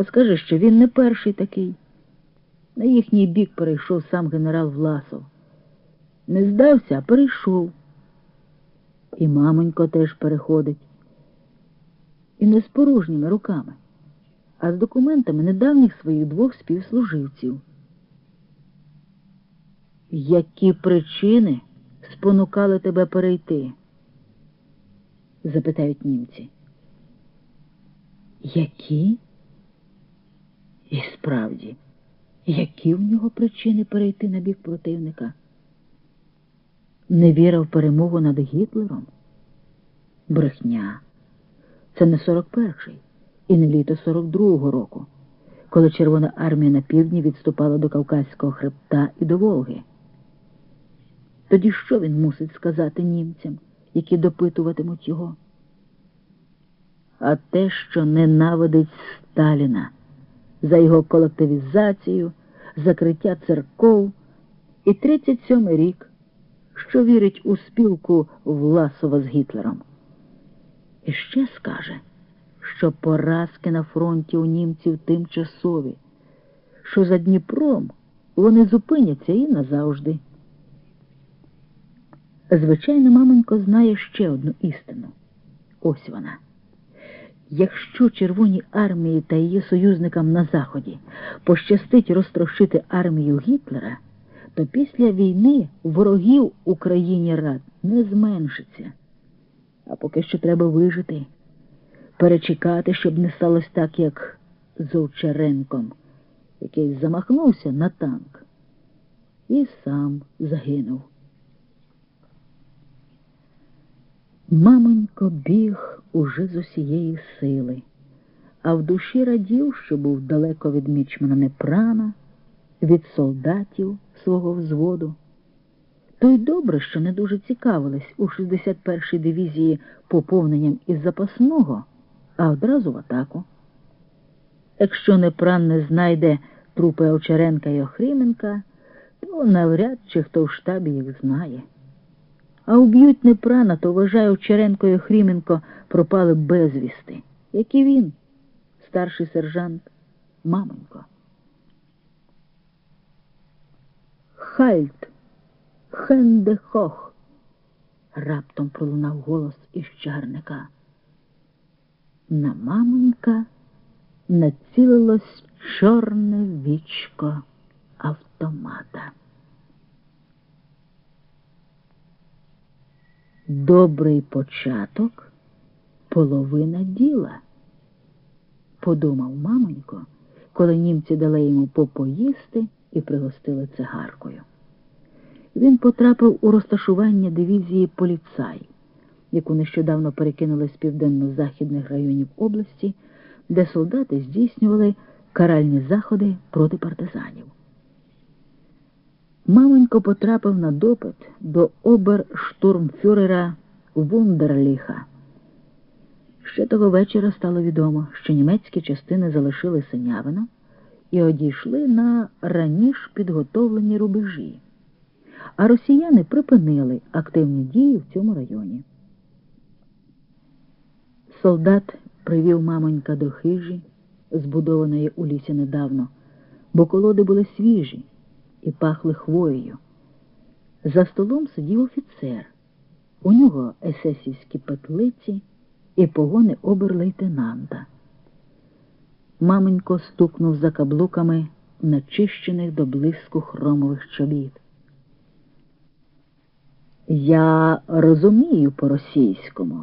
А скажи, що він не перший такий. На їхній бік перейшов сам генерал Власов. Не здався, а перейшов. І мамонько теж переходить. І не з порожніми руками, а з документами недавніх своїх двох співслуживців. Які причини спонукали тебе перейти? запитають німці. Які? І справді, які в нього причини перейти на бік противника? Не віра в перемогу над Гітлером? Брехня. Це не 41-й і не літо 42-го року, коли Червона армія на півдні відступала до Кавказького хребта і до Волги. Тоді що він мусить сказати німцям, які допитуватимуть його? А те, що ненавидить Сталіна за його колективізацію, закриття церков і 37-й рік, що вірить у спілку Власова з Гітлером. І ще скаже, що поразки на фронті у німців тимчасові, що за Дніпром вони зупиняться і назавжди. Звичайно, маменько знає ще одну істину. Ось вона. Якщо Червоній армії та її союзникам на Заході пощастить розтрощити армію Гітлера, то після війни ворогів Україні рад не зменшиться. А поки що треба вижити, перечекати, щоб не сталося так, як з Овчаренком, який замахнувся на танк і сам загинув. Мамонько біг уже з усієї сили, а в душі радів, що був далеко від мічмана Непрана, від солдатів свого взводу. То й добре, що не дуже цікавились у 61-й дивізії поповненням із запасного, а одразу в атаку. Якщо Непран не знайде трупи Овчаренка і Охріменка, то навряд чи хто в штабі їх знає. А уб'ють Непрана, то, вважаю, Черенко і Хріменко пропали безвісти, як і він, старший сержант, мамонько. Хальт, хендехох, раптом пролунав голос із чарника. На мамонька націлилось чорне вічко автомата. Добрий початок половина діла, подумав мамонько, коли німці дали йому попоїсти і пригостили цигаркою. Він потрапив у розташування дивізії поліцай, яку нещодавно перекинули з південно-західних районів області, де солдати здійснювали каральні заходи проти партизанів. Мамонько потрапив на допит до оберштурмфюрера Вундерліха. Ще того вечора стало відомо, що німецькі частини залишили Синявино і одійшли на раніш підготовлені рубежі, а росіяни припинили активні дії в цьому районі. Солдат привів мамонька до хижі, збудованої у лісі недавно, бо колоди були свіжі і пахли хвоєю. За столом сидів офіцер. У нього есесівські петлиці і погони оберлейтенанта. Маменько стукнув за каблуками начищених до блиску хромових чобіт. Я розумію по-російському,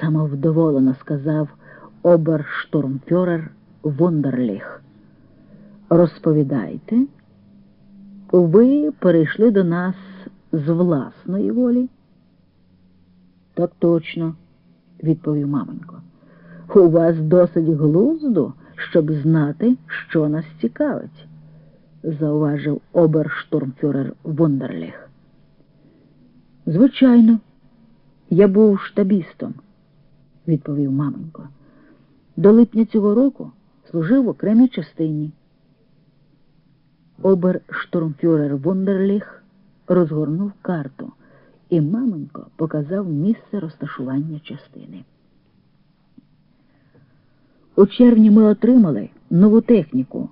самовдоволено сказав оберштурмфюрер Вундерліх. Розповідайте, ви перейшли до нас з власної волі? Так точно, відповів мамонько. У вас досить глузду, щоб знати, що нас цікавить, зауважив оберштурмфюрер Вундерліх. Звичайно, я був штабістом, відповів мамонько. До липня цього року служив в окремій частині. Оберштурмфюрер Вундерліх розгорнув карту, і маменько показав місце розташування частини. У червні ми отримали нову техніку.